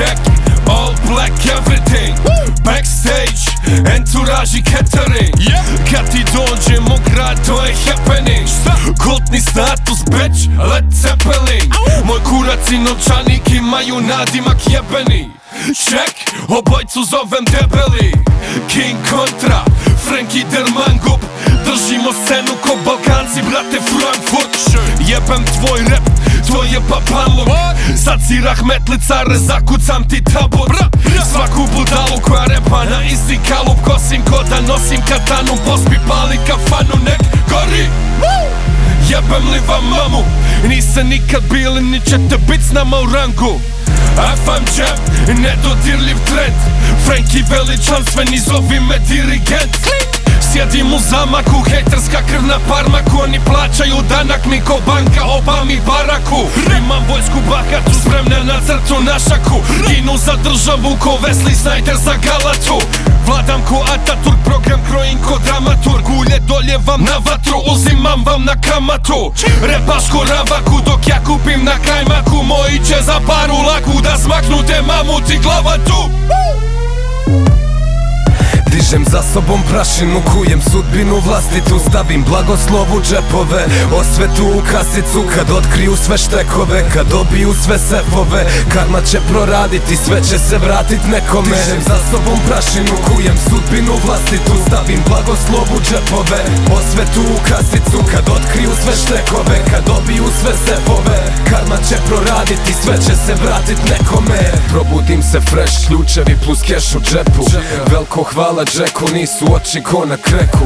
check All black everything. Backstage Entourage i catering. Kad ti dođem u grad to je happening. Kultni status bitch Led Zeppelin. Moj kurac i novčanik imaju nadimak jebeni. Check Obojcu zovem debeli. King kontra Frankie Dermangup Držimo scenu ko Balkanci brate Frankfurt. Jebem tvoj rap to je papalog Sad si rahmetlicare, zakucam ti tabot Svaku budalu koja repa na isti kalup Kosim ko da nosim katanu, pospi pali kafanu Nek gori. Jebem li vam mamu? Niste nikad bili, ni ćete bit s nama u rangu. FM Jam, nedodirljiv trend. Frankie veličanstveni, zovi me dirigent Sjedim u zamaku, hejterska krv na parmaku. Oni plaćaju danak mi ko banka, oba mi baraku. Imam vojsku bahatu, spremne na crtu na šaku. Ginu za državu ko Wesley Snyder za galatu. Vladam ko Ataturk, program krojim ko dramaturg. Ulje doljevam na vatru, uzimam vam na kamatu. Repaš ko ravaku, dok ja kupim na kajmaku. Moji će za paru laku da smaknu te mamuti glava tu Dižem za sobom prašinu, kujem sudbinu vlastitu Stavim blagoslov u džepove, osvetu u kasicu Kad otkriju sve štekove, kad dobiju sve sefove Karma će proraditi, sve će se vratit nekome. Dižem za sobom prašinu, kujem sudbinu vlastitu Stavim blagoslov u džepove, osvetu u kasicu Kad otkriju sve štekove, kad dobiju sve sefove. Karma će proraditi, sve će se vratit nekome. Probudim se fresh, ključevi plus keš u džepu. Velko hvala Jacku, nisu oči ko na kreku.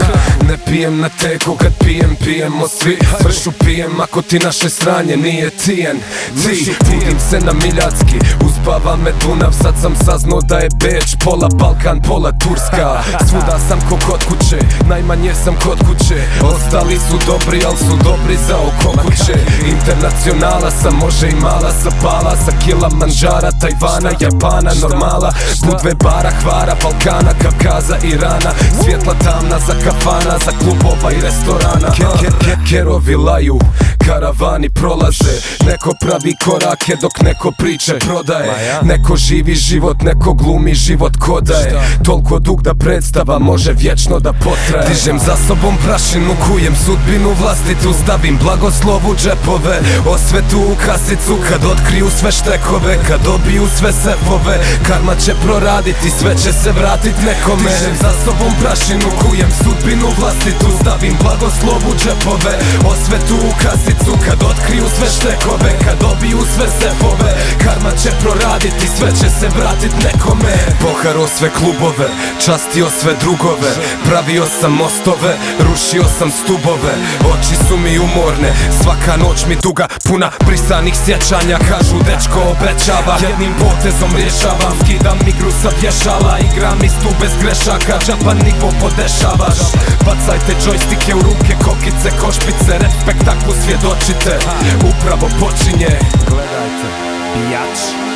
Ne pijem na teku, kad pijem, pijemo svi Fršu pijem, ako ti naše sranje nije tijen. Ti, budim se na miljacki, uzbava me Dunav Sad sam saznao da je Beč, pola Balkan, pola Turska. Svuda sam ko kod kuće, najmanje sam kod kuće. Ostali su dobri, al su dobri za oko kuće. Internacionala sam, može i mala sa pala. Sa kila manžara, Tajvana, Japana, normala. Budve bara, hvara, Balkana, Kavkaza, Irana. Svjetla tamna za kafana, za klubova i restorana. Ke, ke, ke, Kerovi laju, karavani prolaze. Neko pravi korake dok neko priče prodaje. Neko živi život, neko glumi život kodaje Toliko dug da predstava može vječno da potraje. Dižem za sobom prašinu, kujem sudbinu vlastitu Stavim blagoslov u džepove, osvetu u kasicu Kad otkriju sve štekove, kad dobiju sve sefove. Karma će proraditi, sve će se vratit nekome. Dižem za sobom prašinu, kujem sudbinu vlastitu Stavim blagoslov u džepove, osvetu u kasicu Kad otkriju sve štekove, kad dobiju sve sefove. Karma će proraditi, sve će se vratit nekome. Poharo sve klubove, častio sve drugove Pravio sam mostove, rušio sam stubove. Oči su mi umorne, svaka noć mi duga Puna brisanih sjećanja, kažu dečko obećava Jednim potezom rješavam, skidam igru sa vješala Igram istu bez grešaka, džaba nivo podešavaš Bacajte džojstike u ruke, kokice, Svjedočite, upravo počinje. Gledajte, bijač